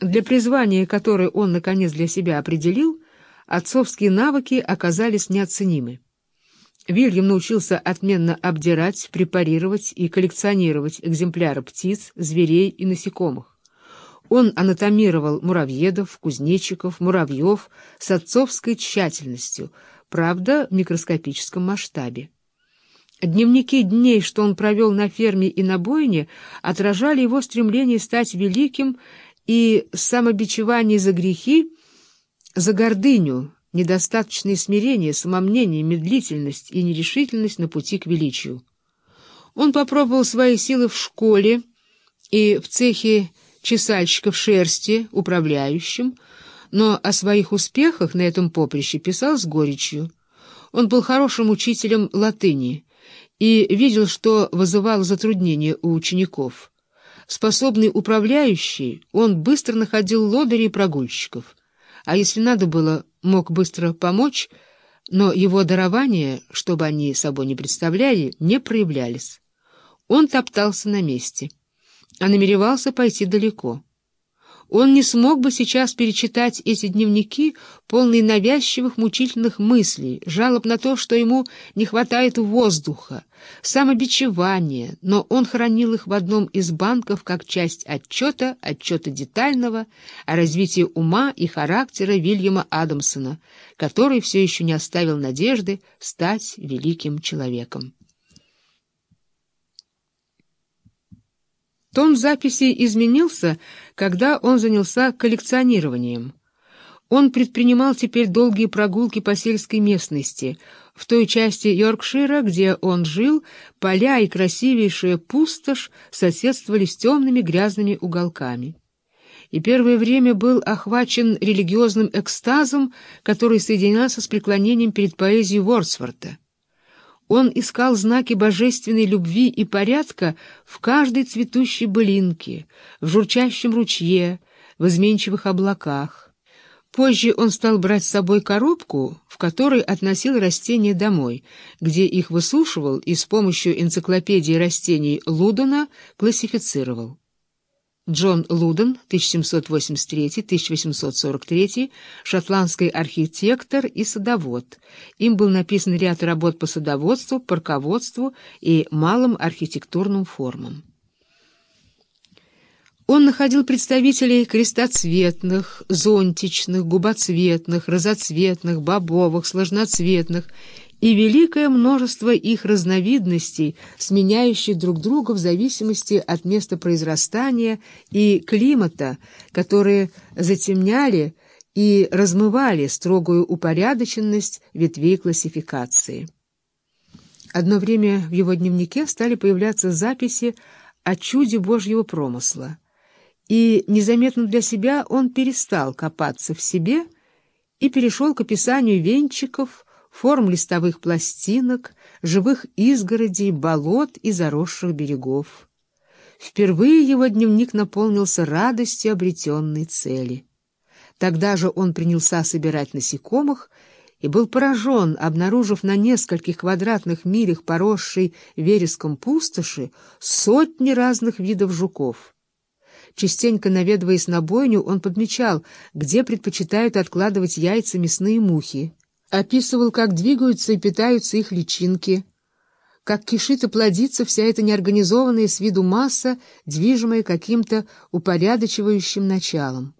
Для призвания, которое он, наконец, для себя определил, отцовские навыки оказались неоценимы. Вильям научился отменно обдирать, препарировать и коллекционировать экземпляры птиц, зверей и насекомых. Он анатомировал муравьедов, кузнечиков, муравьев с отцовской тщательностью, правда, в микроскопическом масштабе. Дневники дней, что он провел на ферме и на бойне, отражали его стремление стать великим и самобичевание за грехи, за гордыню, недостаточное смирение, самомнение, медлительность и нерешительность на пути к величию. Он попробовал свои силы в школе и в цехе чесальщиков шерсти, управляющим, но о своих успехах на этом поприще писал с горечью. Он был хорошим учителем латыни и видел, что вызывало затруднения у учеников. Способный управляющий, он быстро находил лодырей и прогульщиков, а если надо было, мог быстро помочь, но его дарования, чтобы они собой не представляли, не проявлялись. Он топтался на месте, а намеревался пойти далеко. Он не смог бы сейчас перечитать эти дневники, полные навязчивых мучительных мыслей, жалоб на то, что ему не хватает воздуха, самобичевания, но он хранил их в одном из банков как часть отчета, отчета детального о развитии ума и характера Вильяма Адамсона, который все еще не оставил надежды стать великим человеком. Тон записи изменился, когда он занялся коллекционированием. Он предпринимал теперь долгие прогулки по сельской местности. В той части Йоркшира, где он жил, поля и красивейшая пустошь соседствовали с темными грязными уголками. И первое время был охвачен религиозным экстазом, который соединялся с преклонением перед поэзией Вордсворта. Он искал знаки божественной любви и порядка в каждой цветущей былинке, в журчащем ручье, в изменчивых облаках. Позже он стал брать с собой коробку, в которой относил растения домой, где их высушивал и с помощью энциклопедии растений Лудона классифицировал. Джон Луден, 1783-1843, шотландский архитектор и садовод. Им был написан ряд работ по садоводству, парководству и малым архитектурным формам. Он находил представителей крестоцветных, зонтичных, губоцветных, разоцветных, бобовых, сложноцветных и великое множество их разновидностей, сменяющих друг друга в зависимости от места произрастания и климата, которые затемняли и размывали строгую упорядоченность ветвей классификации. Одно время в его дневнике стали появляться записи о чуде Божьего промысла, и незаметно для себя он перестал копаться в себе и перешел к описанию венчиков, форм листовых пластинок, живых изгородей, болот и заросших берегов. Впервые его дневник наполнился радостью обретенной цели. Тогда же он принялся собирать насекомых и был поражен, обнаружив на нескольких квадратных милях поросшей вереском пустоши сотни разных видов жуков. Частенько наведываясь на бойню, он подмечал, где предпочитают откладывать яйца мясные мухи описывал, как двигаются и питаются их личинки, как кишит и плодится вся эта неорганизованная с виду масса, движимая каким-то упорядочивающим началом.